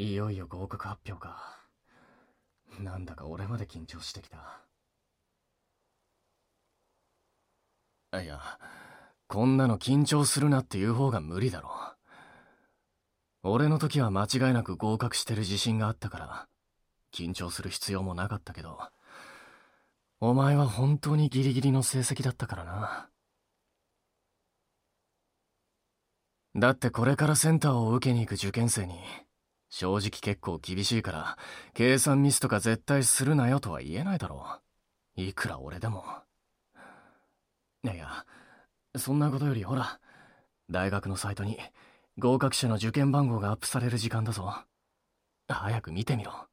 いよいよ合格発表か。なんだか俺まで緊張してきた。いや、こんなの緊張するなっていう方が無理だろ。俺の時は間違いなく合格してる自信があったから、緊張する必要もなかったけど、お前は本当にギリギリの成績だったからな。だってこれからセンターを受けに行く受験生に、正直結構厳しいから、計算ミスとか絶対するなよとは言えないだろう。いくら俺でも。いやいや、そんなことよりほら、大学のサイトに合格者の受験番号がアップされる時間だぞ。早く見てみろ。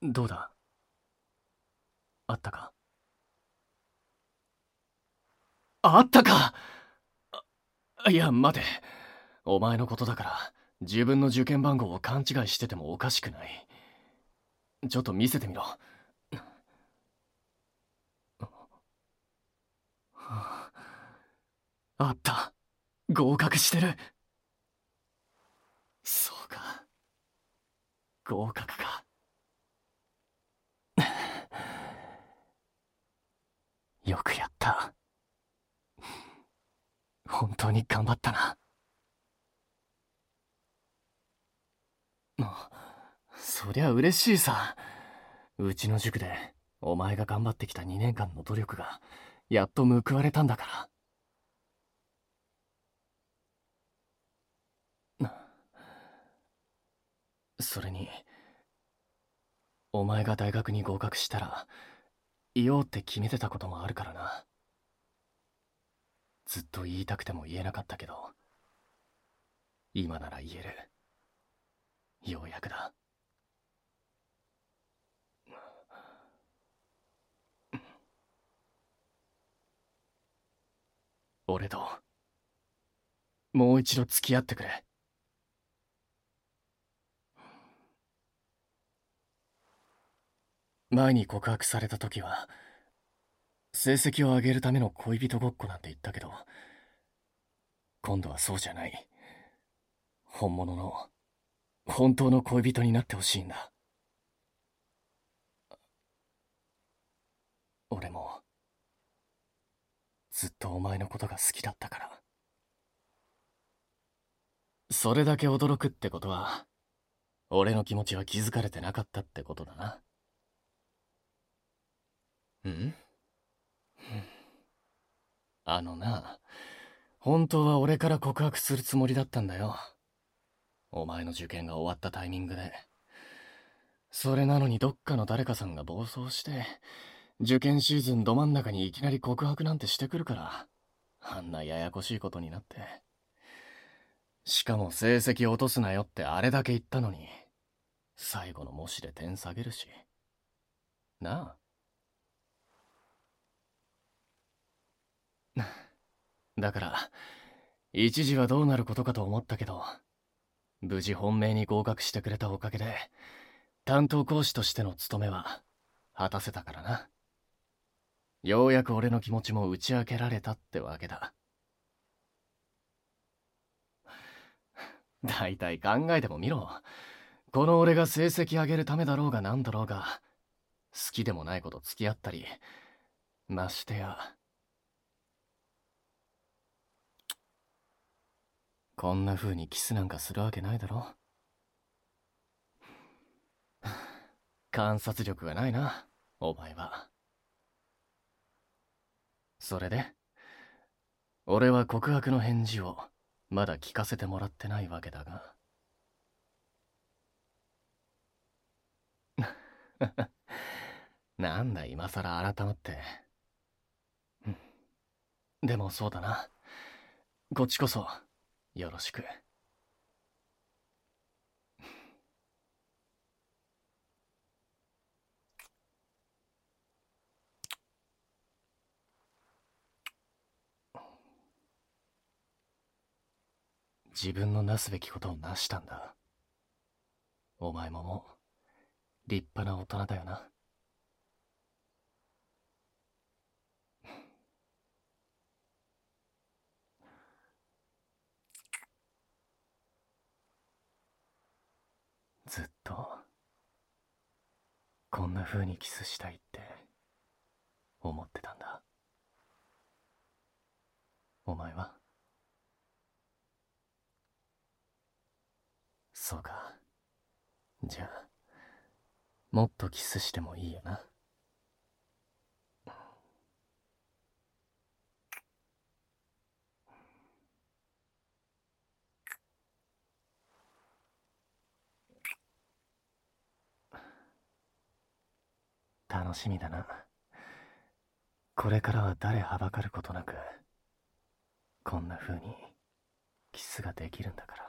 どうだ？あったか？あったかいや、待て。お前のことだから、自分の受験番号を勘違いしててもおかしくない。ちょっと見せてみろ。あった。合格してる。そうか。合格か。よくやった。本当に頑張ったなあ。そりゃ嬉しいさ。うちの塾でお前が頑張ってきた2年間の努力がやっと報われたんだから。それに、お前が大学に合格したら、言おうって決めてたこともあるからな。ずっと言いたくても言えなかったけど、今なら言える。ようやくだ。俺と、もう一度付き合ってくれ。前に告白された時は、成績を上げるための恋人ごっこなんて言ったけど、今度はそうじゃない。本物の、本当の恋人になってほしいんだ。俺も、ずっとお前のことが好きだったから。それだけ驚くってことは、俺の気持ちは気づかれてなかったってことだな。うん？あのな、本当は俺から告白するつもりだったんだよ。お前の受験が終わったタイミングで。それなのにどっかの誰かさんが暴走して、受験シーズンど真ん中にいきなり告白なんてしてくるから、あんなややこしいことになって。しかも成績落とすなよってあれだけ言ったのに、最後の模試で点下げるし。なあだから、一時はどうなることかと思ったけど、無事本命に合格してくれたおかげで、担当講師としての務めは果たせたからな。ようやく俺の気持ちも打ち明けられたってわけだ。大体考えてもみろ。この俺が成績上げるためだろうが何だろうが、好きでもないこと付き合ったり、ましてや、こんな風にキスなんかするわけないだろ。観察力がないな、お前は。それで俺は告白の返事をまだ聞かせてもらってないわけだが。なんだ今更改まって。でもそうだな。こっちこそよろしく。自分のなすべきことをなしたんだ。お前ももう、立派な大人だよな。ずっとこんな風にキスしたいって思ってたんだ。お前は？そうか。じゃあもっとキスしてもいいよな。楽しみだな。これからは誰はばかることなくこんな風にキスができるんだから。